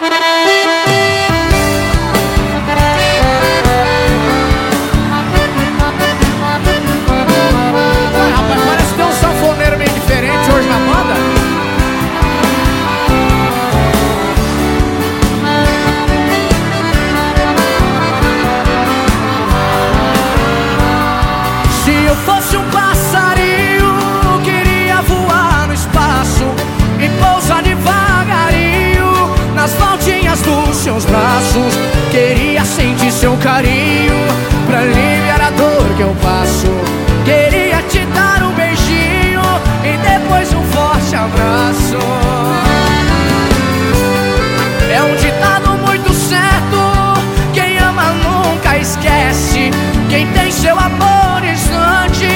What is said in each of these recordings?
Ué, dos seus braços. Queria sentir seu carinho pra aliviar a dor que eu passo. Queria te dar um beijinho e depois um forte abraço. É um ditado muito certo. Quem ama nunca esquece. Quem tem seu amor instante,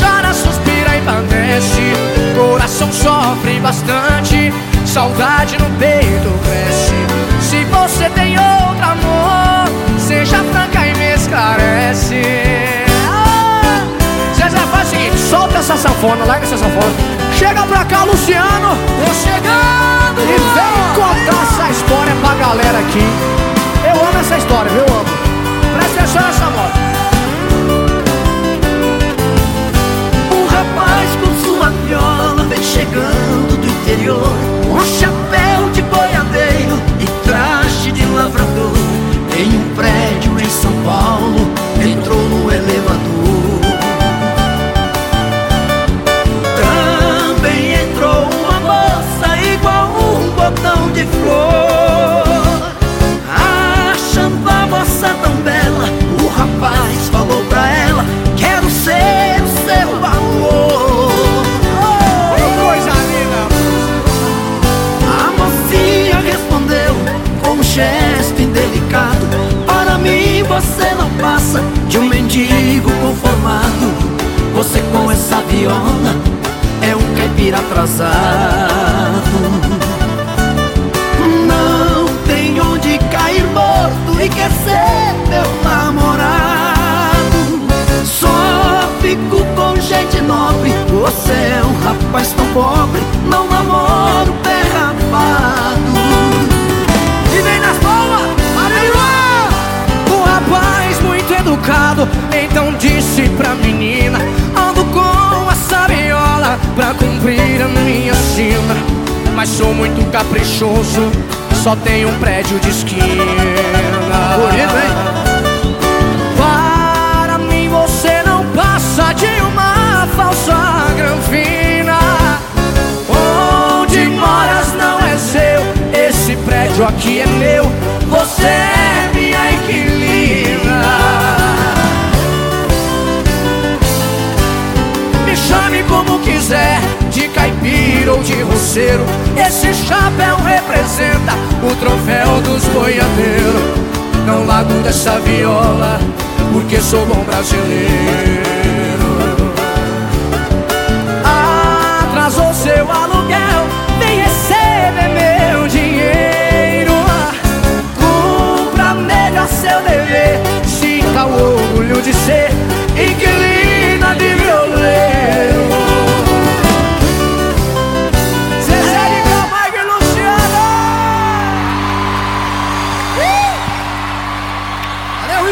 chora, suspira e padece. Coração sofre bastante, saudade no peito sanfona, larga essa sanfona. Chega pra cá, Luciano. Tô chegando. E vem contar essa história pra galera aqui. Eu amo essa história, viu? Essa viola é um caipira atrasado. Não tem onde cair morto e quer ser meu namorado. Só fico com gente nobre. Você é um rapaz tão pobre pra cumprir a minha sina. Mas sou muito caprichoso, só tenho um prédio de esquina. Bonito, hein? Para mim você não passa de uma falsa granfina. Onde moras não é seu, esse prédio aqui é meu. Você é chame como quiser, de caipira ou de roceiro. Esse chapéu representa o troféu dos boiadeiros. Não largo dessa viola, porque sou bom brasileiro.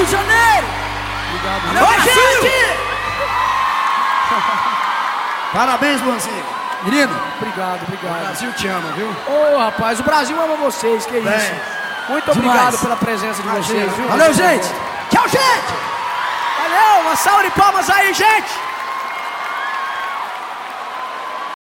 Rio de Janeiro! Valeu, Oi, Brasil! gente! Parabéns, Luanzinho. Menino, Obrigado, o obrigado. Brasil te ama, viu? Ô, rapaz, o Brasil ama vocês, que isso. Bem, Muito demais. obrigado pela presença de vocês, viu? Valeu, gente! Tchau, gente! Valeu, uma salva de palmas aí, gente!